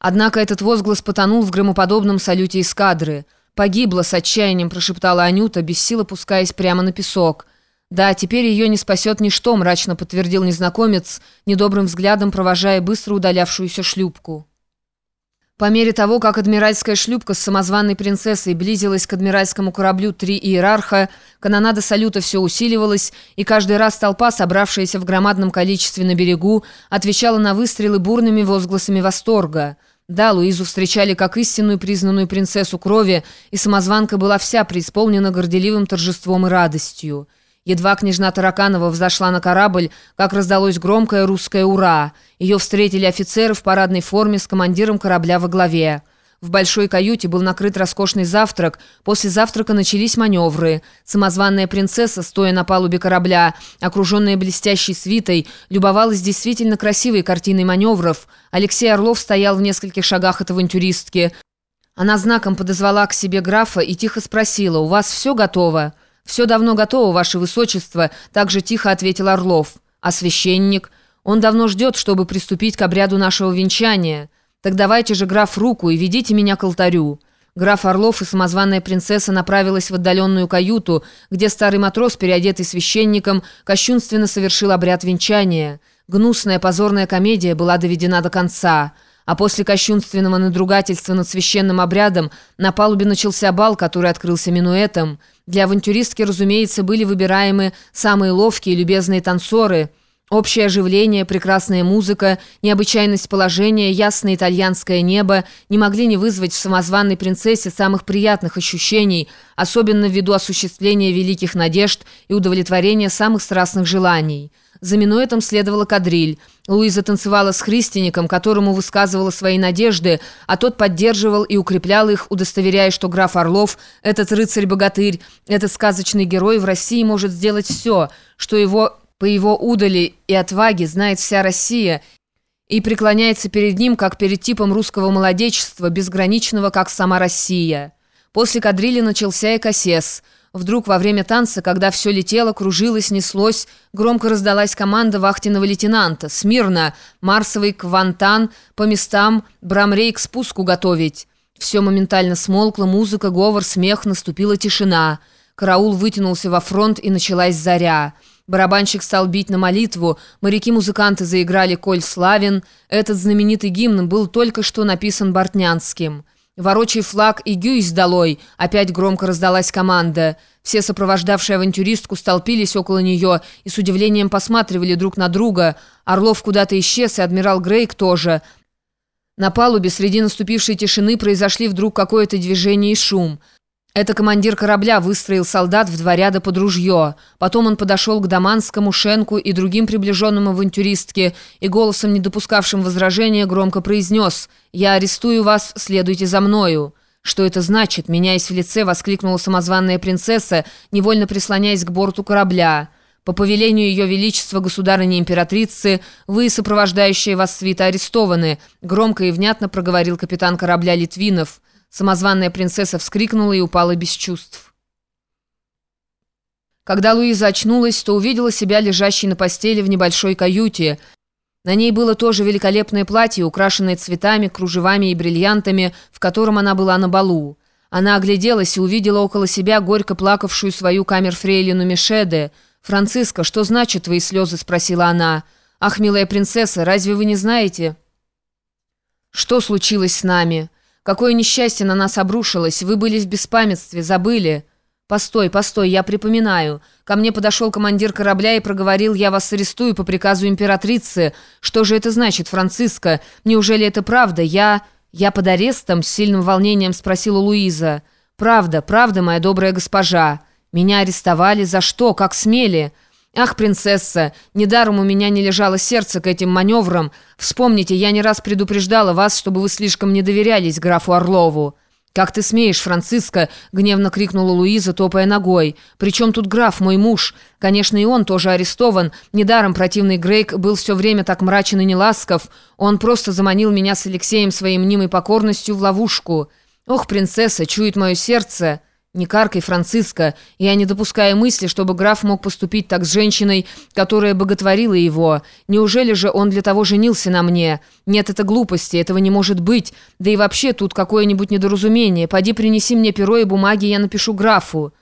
Однако этот возглас потонул в громоподобном салюте эскадры. «Погибла!» — с отчаянием прошептала Анюта, без сил опускаясь прямо на песок. «Да, теперь ее не спасет ничто», — мрачно подтвердил незнакомец, недобрым взглядом провожая быстро удалявшуюся шлюпку. По мере того, как адмиральская шлюпка с самозванной принцессой близилась к адмиральскому кораблю «Три иерарха», канонада салюта все усиливалась, и каждый раз толпа, собравшаяся в громадном количестве на берегу, отвечала на выстрелы бурными возгласами восторга — да, Луизу встречали как истинную признанную принцессу крови, и самозванка была вся преисполнена горделивым торжеством и радостью. Едва княжна Тараканова взошла на корабль, как раздалось громкое русское «Ура!». Ее встретили офицеры в парадной форме с командиром корабля во главе. В большой каюте был накрыт роскошный завтрак. После завтрака начались маневры. Самозванная принцесса, стоя на палубе корабля, окруженная блестящей свитой, любовалась действительно красивой картиной маневров. Алексей Орлов стоял в нескольких шагах от авантюристки. Она знаком подозвала к себе графа и тихо спросила, «У вас все готово?» «Все давно готово, ваше высочество», — также тихо ответил Орлов. «А священник? Он давно ждет, чтобы приступить к обряду нашего венчания». «Так давайте же, граф, руку и ведите меня к алтарю». Граф Орлов и самозванная принцесса направилась в отдаленную каюту, где старый матрос, переодетый священником, кощунственно совершил обряд венчания. Гнусная позорная комедия была доведена до конца. А после кощунственного надругательства над священным обрядом на палубе начался бал, который открылся минуэтом. Для авантюристки, разумеется, были выбираемы самые ловкие и любезные танцоры – Общее оживление, прекрасная музыка, необычайность положения, ясное итальянское небо не могли не вызвать в самозванной принцессе самых приятных ощущений, особенно ввиду осуществления великих надежд и удовлетворения самых страстных желаний. За минуэтом следовала кадриль. Луиза танцевала с христиаником, которому высказывала свои надежды, а тот поддерживал и укреплял их, удостоверяя, что граф Орлов, этот рыцарь-богатырь, этот сказочный герой в России может сделать все, что его по его удали и отваге знает вся Россия и преклоняется перед ним, как перед типом русского молодечества, безграничного, как сама Россия. После кадрили начался экосес. Вдруг во время танца, когда все летело, кружилось, неслось, громко раздалась команда вахтенного лейтенанта. «Смирно! Марсовый квантан по местам, брамрей к спуску готовить!» Все моментально смолкло, музыка, говор, смех, наступила тишина. Караул вытянулся во фронт, и началась заря. Барабанщик стал бить на молитву, моряки-музыканты заиграли «Коль славен». Этот знаменитый гимн был только что написан Бортнянским. «Ворочай флаг и гюйсь долой!» Опять громко раздалась команда. Все сопровождавшие авантюристку столпились около нее и с удивлением посматривали друг на друга. Орлов куда-то исчез, и адмирал Грейк тоже. На палубе среди наступившей тишины произошли вдруг какое-то движение и шум. Это командир корабля выстроил солдат в два ряда под ружье. Потом он подошел к Даманскому, Шенку и другим приближенным авантюристке и голосом, не допускавшим возражения, громко произнес «Я арестую вас, следуйте за мною». «Что это значит?» – меняясь в лице, воскликнула самозванная принцесса, невольно прислоняясь к борту корабля. «По повелению Ее Величества, государыни-императрицы, вы, сопровождающие вас свита, арестованы», – громко и внятно проговорил капитан корабля Литвинов. Самозванная принцесса вскрикнула и упала без чувств. Когда Луиза очнулась, то увидела себя лежащей на постели в небольшой каюте. На ней было тоже великолепное платье, украшенное цветами, кружевами и бриллиантами, в котором она была на балу. Она огляделась и увидела около себя горько плакавшую свою камерфрейлину Мишеде. «Франциска, что значит твои слезы?» – спросила она. «Ах, милая принцесса, разве вы не знаете?» «Что случилось с нами?» Какое несчастье на нас обрушилось! Вы были в беспамятстве, забыли!» «Постой, постой, я припоминаю. Ко мне подошел командир корабля и проговорил, я вас арестую по приказу императрицы. Что же это значит, Франциско? Неужели это правда? Я... я под арестом?» С сильным волнением спросила Луиза. «Правда, правда, моя добрая госпожа. Меня арестовали? За что? Как смели?» «Ах, принцесса, недаром у меня не лежало сердце к этим маневрам. Вспомните, я не раз предупреждала вас, чтобы вы слишком не доверялись графу Орлову». «Как ты смеешь, Франциска?» — гневно крикнула Луиза, топая ногой. «Причем тут граф, мой муж? Конечно, и он тоже арестован. Недаром противный Грейк был все время так мрачен и неласков. Он просто заманил меня с Алексеем своей мнимой покорностью в ловушку. Ох, принцесса, чует мое сердце!» «Не каркай, Франциско, я не допускаю мысли, чтобы граф мог поступить так с женщиной, которая боготворила его. Неужели же он для того женился на мне? Нет, это глупости, этого не может быть. Да и вообще тут какое-нибудь недоразумение. Пойди принеси мне перо и бумаги, я напишу графу».